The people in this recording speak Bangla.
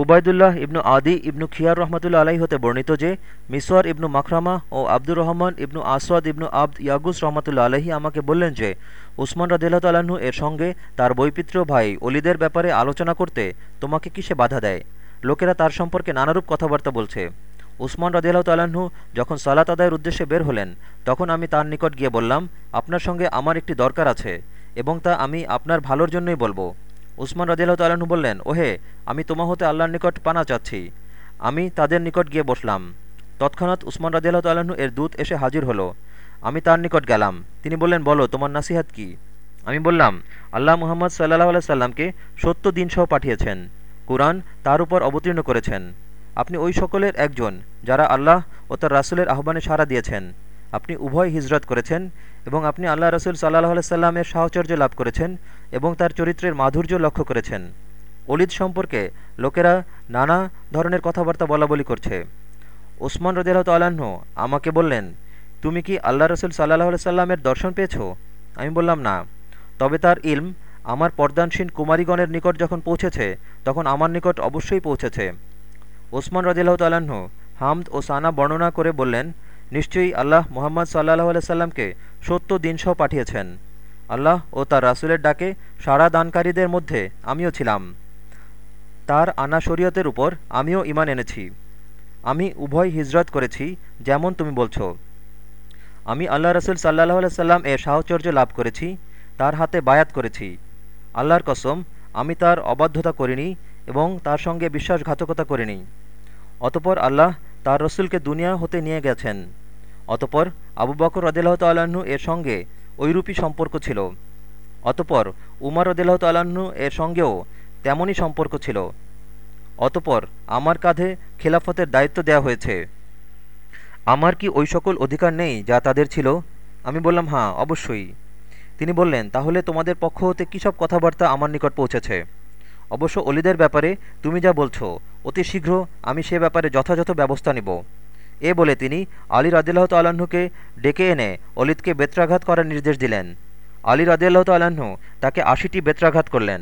উবায়দুল্লাহ ইবনু আদি ইবনু খিয়ার রহমতুল্লা আলাহি হতে বর্ণিত যে, মিসওয়ার ইবনু মাখরামা ও আব্দুর রহমান ইবনু আসওয়াদ ইবনু আব্দ ইয়াগুস রহমতুল্লা আলহি আমাকে বললেন যে, উসমান রদিল্লাহ তাল্লাহ্ন এর সঙ্গে তার বৈপিত্র ভাই অলিদের ব্যাপারে আলোচনা করতে তোমাকে কিসে বাধা দেয়? লোকেরা তার সম্পর্কে নানারূপ কথাবার্তা বলছে। উসমান রদিল্লাহ তাল্লাহ্ন যখন সালাত আদায়ের উদ্দেশ্যে বের হলেন, তখন আমি তার নিকট গিয়ে বললাম, আপনার সঙ্গে আমার একটি দরকার আছে এবং তা আমি আপনার ভালোর জন্যই বলব। উসমান রদিল্লাহ তাল্লাহ্ন বললেন, ওহে, আমি তোমা হতে আল্লাহর নিকট পানা চাচ্ছি। আমি তাদের নিকট গিয়ে বসলাম। তৎক্ষণাৎ উসমান রদিল্লাহ তাল্লাহ্ন এর দূত এসে হাজির হলো। আমি তার নিকট গেলাম। তিনি বললেন, বলো, তোমার নাসিহাত কি? আমি বললাম, আল্লাহ মুহাম্মদ সাল্লাহ আল্লাহ সাল্লামকে সত্য দিনসহ পাঠিয়েছেন। কুরআন তার উপর অবতীর্ণ করেছেন। আপনি ওই সকলের একজন যারা আল্লাহ ও তার রাসুলের আহ্বানে সাড়া দিয়েছেন। আপনি উভয় হিজরত করেছেন। এবং আপনি আল্লাহ রসুল সাল্লাহ সাল্লামের সাহচর্য লাভ করেছেন এবং তার চরিত্রের মাধুর্য লক্ষ্য করেছেন। অলিদ সম্পর্কে লোকেরা নানা ধরনের কথাবার্তা বলা বলি করছে। ওসমান রদিয়াল তাল্লাহ্ন আমাকে বললেন, তুমি কি আল্লাহ রসুল সাল্লাহ সাল্লামের দর্শন পেয়েছ? আমি বললাম, না। তবে তার ইলম আমার পর্দানসীন কুমারীগণের নিকট যখন পৌঁছেছে, তখন আমার নিকট অবশ্যই পৌঁছেছে। ওসমান রদিল্লাহ তাল্লাহ্ন হামদ ও সানা বর্ণনা করে বললেন, নিশ্চয়ই আল্লাহ মোহাম্মদ সাল্লাহ আলাইসাল্লামকে সত্য দিনসহ পাঠিয়েছেন। আল্লাহ ও তার রাসুলের ডাকে সারা দানকারীদের মধ্যে আমিও ছিলাম। তার আনা শরীয়তের উপর আমিও ইমান এনেছি। আমি উভয় হিজরত করেছি, যেমন তুমি বলছো। আমি আল্লাহ রসুল সাল্লাহ সাল্লাম এর সাহচর্য লাভ করেছি, তার হাতে বায়াত করেছি। আল্লাহর কসম, আমি তার অবাধ্যতা করিনি এবং তার সঙ্গে বিশ্বাসঘাতকতা করিনি। অতপর আল্লাহ তার রসুলকে দুনিয়া হতে নিয়ে গেছেন। অতপর আবু বকর রদিল্লাহ তাল্লাহ্ন এর সঙ্গে ঐরূপী সম্পর্ক ছিল। অতপর উমার রদিল্লাহ তাল্লাহ্ন এর সঙ্গেও তেমনই সম্পর্ক ছিল। অতপর আমার কাঁধে খেলাফতের দায়িত্ব দেয়া হয়েছে। আমার কি ওই সকল অধিকার নেই যা তাদের ছিল? আমি বললাম হ্যাঁ অবশ্যই। তিনি বললেন, তাহলে তোমাদের পক্ষ হতে কী সব কথাবার্তা আমার নিকট পৌঁছেছে? অবশ্য অলিদের ব্যাপারে তুমি যা বলছো, অতি শীঘ্র আমি সে ব্যাপারে যথাযথ ব্যবস্থা নিব। এ বলে তিনি আলী রাদিল্লাহ তাল্লাহ্নকে ডেকে এনে অলিতকে বেত্রাঘাত করার নির্দেশ দিলেন। আলী রাদিল্লাহ তাল্লাহ্ন তাকে আশিটি বেত্রাঘাত করলেন।